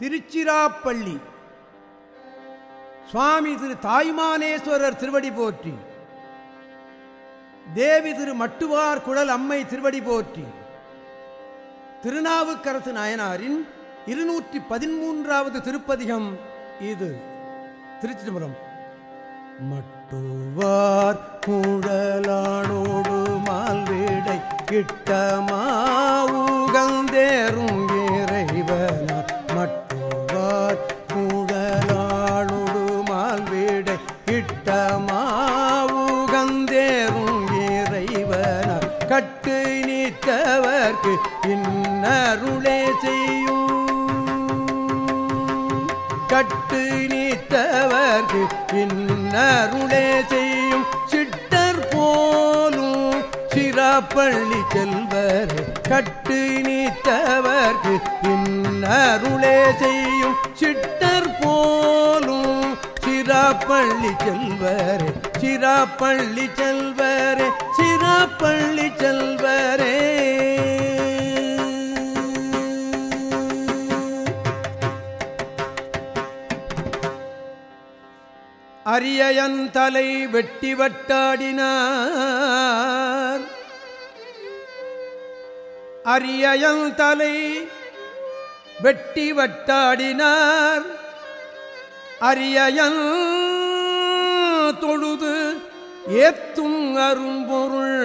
திருச்சிராப்பள்ளி. சுவாமி திரு தாய்மானேஸ்வரர் திருவடி போற்றி. தேவி திரு மட்டுவார் குழல் அம்மை திருவடி போற்றி. திருநாவுக்கரசு நாயனாரின் இருநூற்றி பதிமூன்றாவது திருப்பதிகம் இது. திருச்சிதம்பரம் மட்டுவார் குழலானோடு மால்வேடை கிட்டமாவுகந்தேறும் அருளே செய்யும். கட்டு நீத்தவர்க்கு பின்னருளே செய்யும். சிட்டர் போலும் சிராப்பள்ளி செல்வர். கட்டு நீத்தவர்க்கு பின்னருளே செய்யும். சிட்டர் போலும் சிராப்பள்ளி செல்வர். சிராப்பள்ளி செல்வரே. சிராப்பள்ளி செல்வரே. அரியன் தலை வெட்டி வட்டாடினார். அரியன் தலை வெட்டி வட்டாடினார். அரியன் தொழுது ஏத்தும் அரும்பொருள்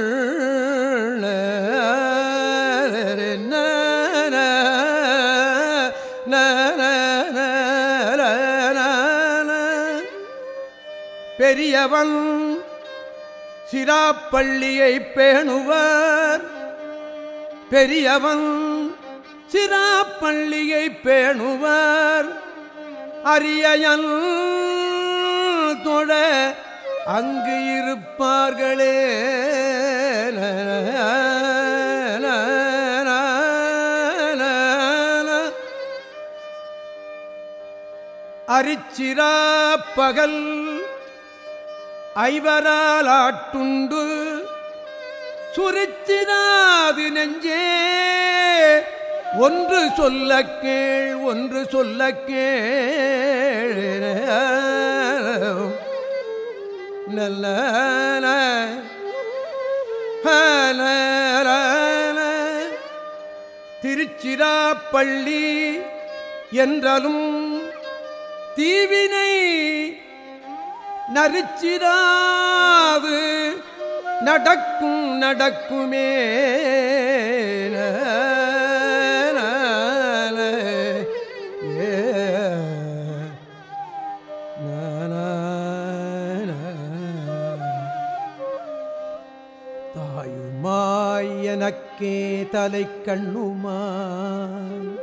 பெரியவன் சிராப்பள்ளியை பேணுவர். பெரியவன் சிராப்பள்ளியை பேணுவர். அரியன் தொட அங்கு இருப்பார்களே. அரிச்சிரா பகல் ஐவரால் ஆட்டுண்டு சுரிச்சினாது நெஞ்சே. ஒன்று சொல்ல கேள் ஒன்று சொல்ல கேள். நல்ல திருச்சிராப்பள்ளி என்றாலும் தீவினை நரிச்சிராது. நடக்கும் நடக்குமே. தாயுமாய் எனக்கே தலை கண்ணுமாய்.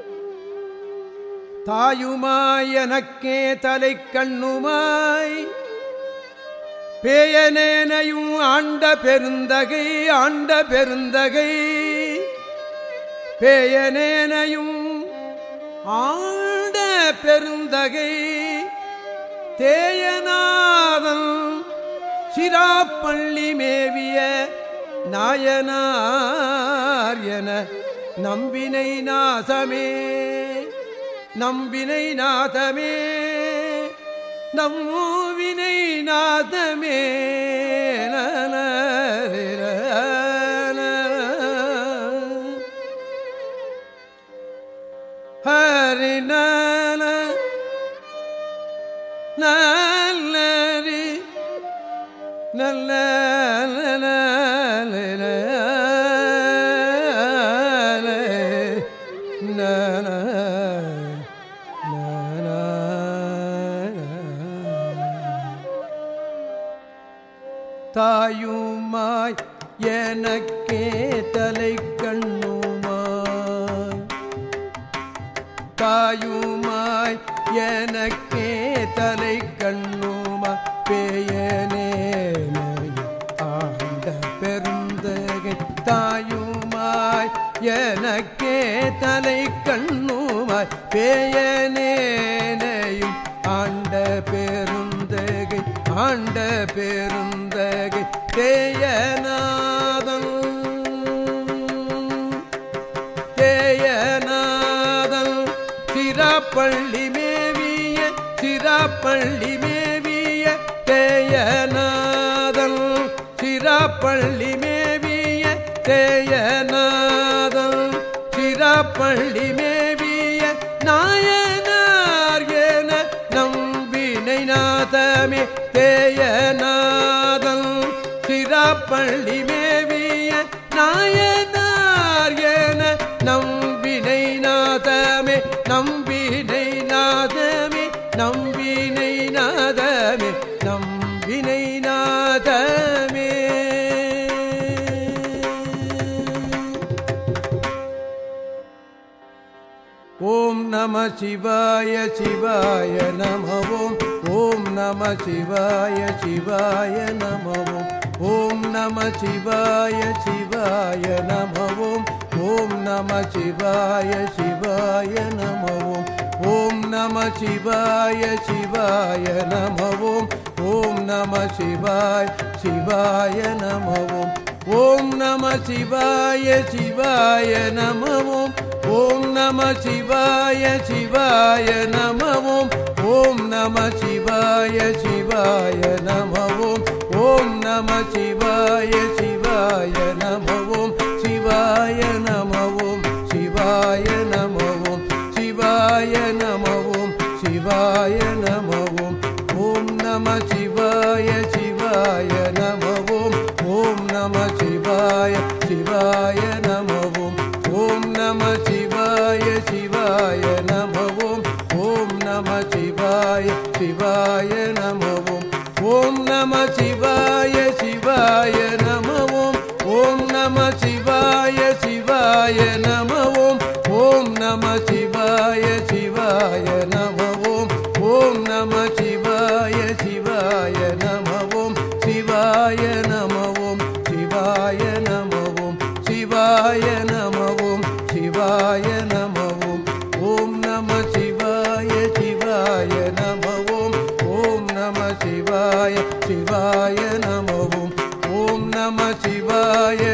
தாயுமாய் எனக்கே தலை கண்ணுமாய். பேயனேனையும் ஆண்ட பெருந்தகை ஆண்ட பெருந்தகை. பேயனேனையும் ஆண்ட பெருந்தகை. தேயநாதன் சிராப்பள்ளி மேவிய நாயனார் என நம்பினை நாசமே நம்பினை நாதமே நம்மூவினை நாதமே. ஹரி பாயுமாய் எனக்கே தலை கண்ணுமாய் பேயனேனையும் ஆண்ட பெருந்தகை ஆண்ட பெருந்தகை தேயநாதம் தேயநாதம் சிறப்பள்ளி மேவிய சிறப்பள்ளி மேவிய தேயநாதம் சிறப்பள்ளி மே சேயநாதம் சிறப்பள்ளி மேவிய நாயனார் என நம்பினை நாதமே. தேயநாதம் சிறப்பள்ளி மேவிய நாயன नम शिवाय शिवाय नम ओम ॐ नम शिवाय शिवाय नम ओम ॐ नम शिवाय शिवाय नम ओम ॐ नम शिवाय शिवाय नम ओम ॐ नम शिवाय शिवाय नम ओम ॐ नम शिवाय शिवाय नम ओम ॐ नम शिवाय शिवाय नम ओम ஓம் நம சிவாய சிவாய நமவோம் ஓம் நம சிவாய சிவாய நமவோம் ஓம் நம சிவாய சிவாய நமவோம் சிவாய நமவோம் சிவாய நமவோம் சிவாய நமவோம் சிவாய நமவோம் ஓம் நம சிவாய சிவாய நமவோம் ஓம் நம சிவாய சிவாய சிவாய நமவோம் சிவாய நமவோம் சிவாய நமவோம் சிவாய நமவோம் ஓம் நம சிவாய சிவாய நமவோம் ஓம் நம சிவாய சிவாய நமவோம் ஓம் நம சிவாய